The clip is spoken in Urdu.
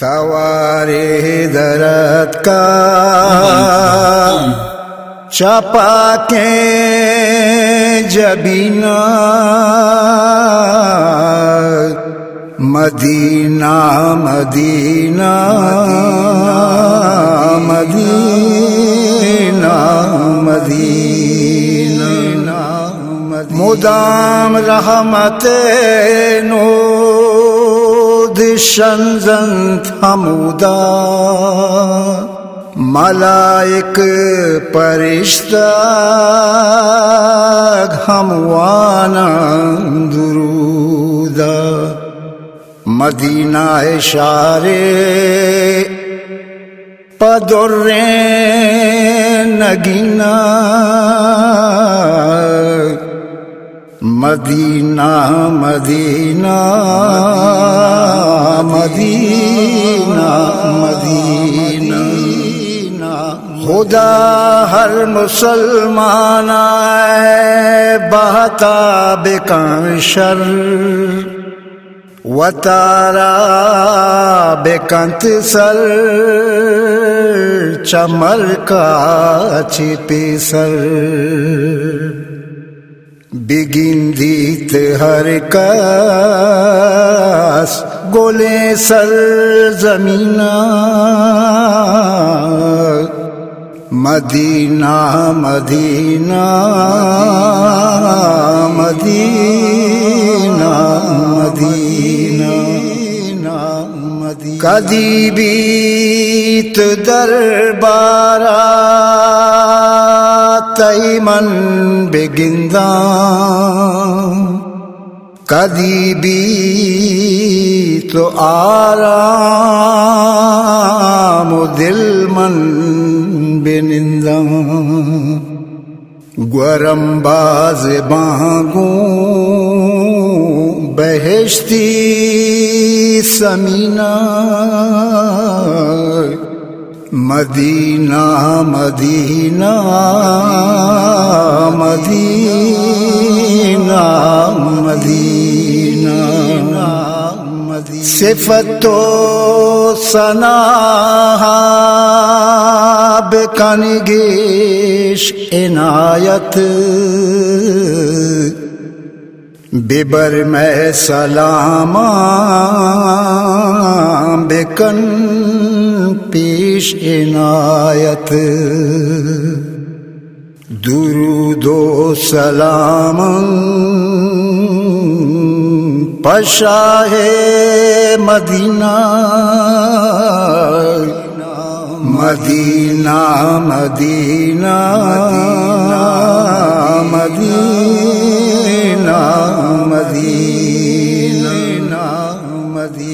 سوارے درد کا چپا کے جبینا مدینہ مدینہ مدینہ مدینہ مدام رحمت نو شنزن تھمودا ملائک پرشتہ گھموانا درودا مدینہ اشارے پدر نگینا مدینہ مدینہ مدینہ مدینہ۔ خدا ہر مسلمان بہتا بکان شر۔ و تارا بکنت سر، چمر کا چپی سر۔ بگن دیت ہر کس گولے سر زمین مدینہ مدینہ مدینہ مدینہ کدی بیت دربارہ تیمن بگندا کدی بھی تو آرام دل من بنندا گرم باز بانگوں بہشتی سمینا مدینہ مدینہ مدینہ مدینہ صفت و سنا بکنگیش عنایت۔ ببر میں سلام بکن پیش عنایت۔ درود و سلام پشاہ مدینہ مدینہ مدینہ مدینہ۔ مدینہ مدینہ